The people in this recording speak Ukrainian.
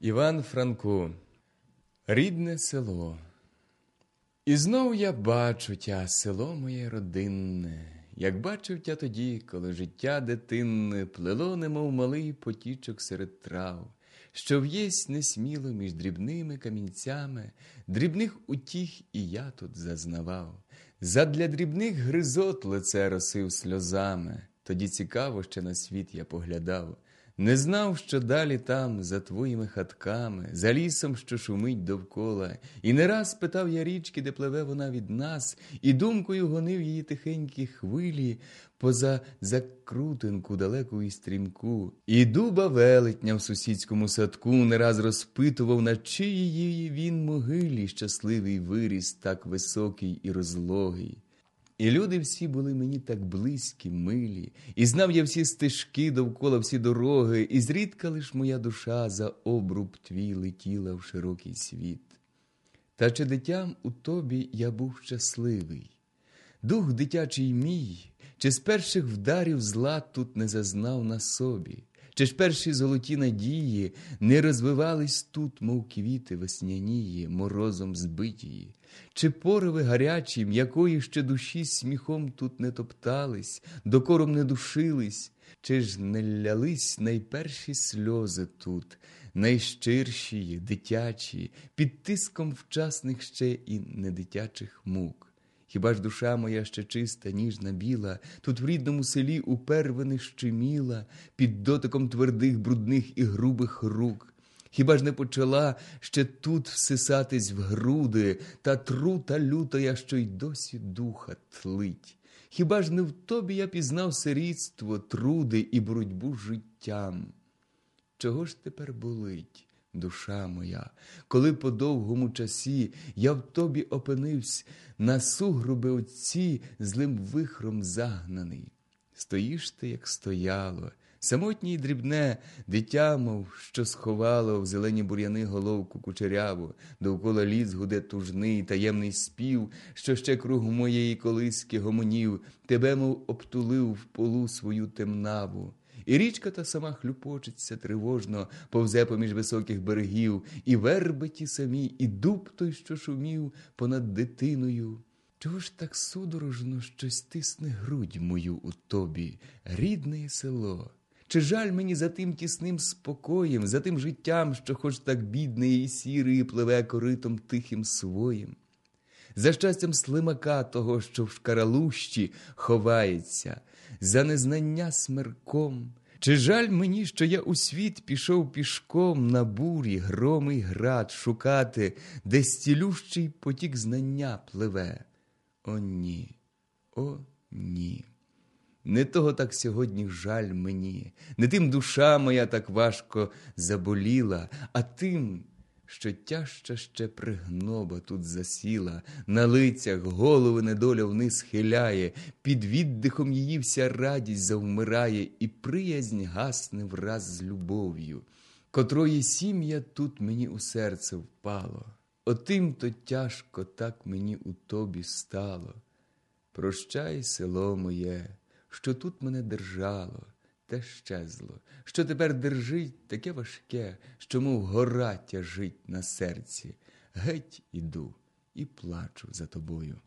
Іван Франко, рідне село. І знов я бачу тя село моє родинне, як бачив тя тоді, коли життя дитинне плело, немов малий потічок серед трав, що в'єсть несміло між дрібними камінцями, дрібних утіх і я тут зазнавав. Задля дрібних гризот лице росив сльозами, тоді цікаво ще на світ я поглядав. Не знав, що далі там, за твоїми хатками, за лісом, що шумить довкола, і не раз питав я річки, де пливе вона від нас, і думкою гонив її тихенькі хвилі поза закрутинку далеку і стрімку, і дуба велетня в сусідському садку не раз розпитував, на чиїї він могилі щасливий виріс, так високий і розлогий. І люди всі були мені так близькі, милі, і знав я всі стежки довкола всі дороги, і зрідка лиш моя душа за обруб твій летіла в широкий світ. Та чи дитям у тобі я був щасливий? Дух дитячий мій, чи з перших вдарів зла тут не зазнав на собі? Чи ж перші золоті надії не розвивались тут, мов квіти веснянії, морозом збитії? Чи пориви гарячі, м'якої ще душі сміхом тут не топтались, докором не душились, чи ж не лялись найперші сльози тут, найщирші, дитячі, під тиском вчасних ще і недитячих мук? Хіба ж душа моя ще чиста, ніжна, біла, тут в рідному селі упервини щеміла, під дотиком твердих, брудних і грубих рук? Хіба ж не почала ще тут всисатись в груди та трута лютая, що й досі духа тлить? Хіба ж не в тобі я пізнав сирітство, труди і боротьбу життям? Чого ж тепер болить? Душа моя, коли по довгому часі я в тобі опинився на сугруби отці злим вихром загнаний. Стоїш ти, як стояло, самотнє й дрібне, дитя, мов, що сховало в зелені бур'яни головку кучеряву, довкола ліс гуде тужний, таємний спів, що ще круг моєї колиски гомонів, тебе, мов обтулив в полу свою темнаву. І річка та сама хлюпочеться тривожно, повзе поміж високих берегів, і верби ті самі, і дуб той, що шумів понад дитиною. Чого ж так судорожно щось тисне грудь мою у тобі, рідне село? Чи жаль мені за тим тісним спокоєм, за тим життям, що хоч так бідне і сіре, і пливе коритом тихим своїм? За щастям слимака того, що в шкаралущі ховається, за незнання смерком, чи жаль мені, що я у світ пішов пішком на бурі, громий град шукати, де стілющий потік знання пливе? О, ні, о, ні. Не того так сьогодні жаль мені, не тим душа моя так важко заболіла, а тим що тяжча ще пригноба тут засіла, на лицях голови недоля вниз хиляє, під віддихом її вся радість завмирає, і приязнь гасне враз з любов'ю, котрої сім'я тут мені у серце впало. Отим то тяжко так мені у тобі стало. Прощай, село моє, що тут мене держало те щезло, що тепер держить таке важке, що, мов гора тяжить на серці. Геть іду і плачу за тобою.